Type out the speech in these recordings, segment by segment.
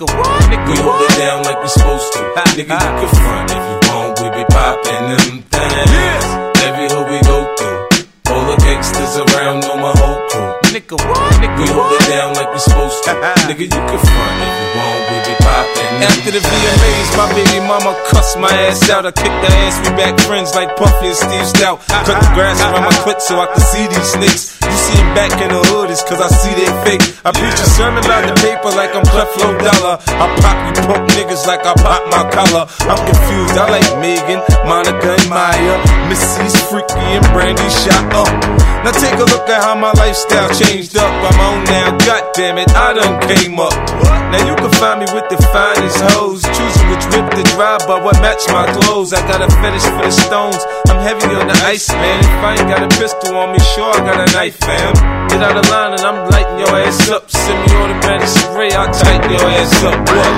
Nigga, what? Nigga, we hold it down like we supposed to. Nigga, you can front if you want. We be poppin' them things. Every hood we go through. All the gangsters around know my whole crew. Nigga, what? Nigga, we hold it down like we supposed to. Nigga, you can front if you want. We be poppin' them After the VMAs, my baby mama cussed my ass out. I kicked her ass, we back friends like Puffy and Steve Stoute. Cut the grass around my clit so I can see these snakes. You see back in the hood, it's cause I see they fake. I preach a sermon about the paper like I'm Creflo Dollar. I pop you punk niggas like I pop my collar. I'm confused, I like Megan, Monica, and Mya. Missy's freaky and Brandy shot up. Now take a look at how my lifestyle changed up. I'm on now, god damn it, I done came up. Now you can find me with the finest hoes, choosing which whip to drive, but what match my clothes. I got a fetish for the stones. I'm heavy on the ice, man. If I ain't got a pistol on me, sure I got a knife, fam. Get out of line and I'm lighting your ass up. Send me automatic spray, I'll tighten your ass up. What?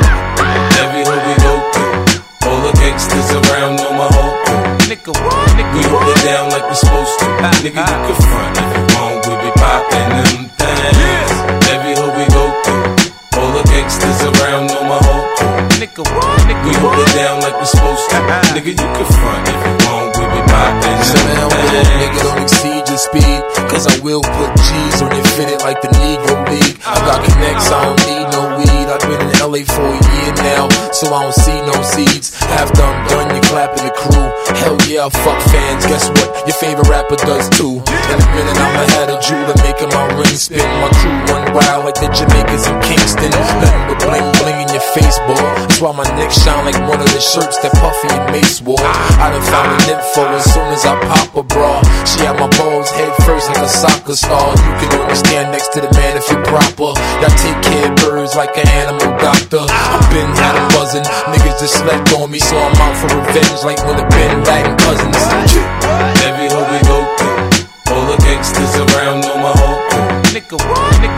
Every hood we go through. All the gangsters around know my whole crew. Nigga, what? Nigga, We hold it down like we supposed to. Nigga, you can front if you want. We be poppin' them things. Every hood we go through. All the gangsters around know my whole crew. nigga, what? Nigga, We hold it down like we supposed to. Nigga, you can front if you want. We be poppin' So now them with things. nigga don't exceed your speed Cause I will put G's on your fitted like the Negro League. I got connects, I don't need no weed. I've been in LA for a year now So I don't see no seeds. After I'm done, you clapping the crew. Hell yeah, fuck fans. Guess what? Your favorite rapper does too. In a minute I'ma have a jeweler making my ring spin. My crew run wild like the Jamaicans in Kingston. Nothing but bling bling in your face, boy. That's why my neck shine like one of the shirts that Puffy and Mase wore. I done found an info as soon as I pop a bra. She had my balls head first like a soccer star. You can only stand next to the man if you're proper. Y'all take care of birds like an animal doctor. I've been had 'em buzzing Niggas just slept on me so I'm out for revenge Like when the Bin Laden cousins. Every hood we go through. All the gangsters around know my whole crew. Nigga,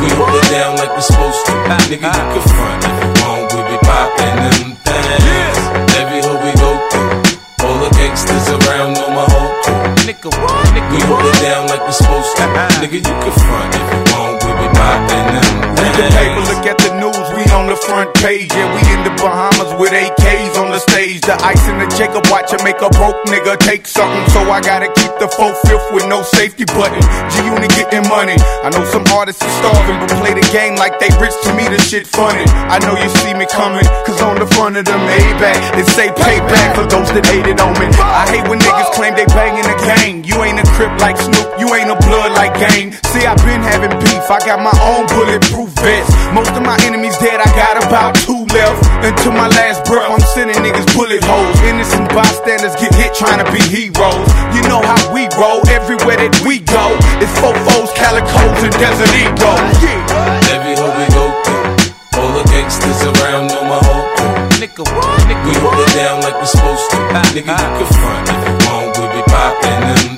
We hold it down like we supposed to. Nigga, you can front if you want. We be poppin' them things. Every hood we go through. All the gangsters around know my whole crew. nigga, what? Nigga, We hold it down like we supposed to. Uh-uh. Nigga, you can front if you want. We be poppin' them Read the paper, look at the news, we on the front page. Yeah, we in the Bahamas with AKs on the stage. The ice in the Jacob watch and make a broke nigga take something. So I gotta keep the full fifth with no safety button. G Unit getting money. I know some artists are starving, but play the game like they rich to me, the shit funny. I know you see me coming, cause on the front of the Maybach, it say payback for those that hated on me. I hate when niggas claim they banging the gang. You ain't a crip like Snoop, you ain't a blood like Game. See, i been having beef, I got my own bulletproof vest. Most of my enemies dead, I got about two left. Until my last breath, I'm sending niggas bullet holes. Innocent bystanders get hit trying to be heroes. You know how we roll, everywhere that we go. It's fofos, calicos, and desert eagles. Yeah. Every hood we go through. All the gangsters around know my whole crew. nigga, what? Nigga, We hold it down like we supposed to. Nigga, you can front if you want. We be poppin' them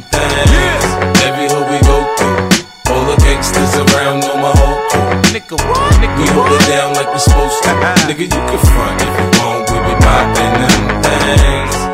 nigga, what? Nigga, we hold it down like we're supposed to. Uh-uh. nigga, you can front if you want. We be popping them things.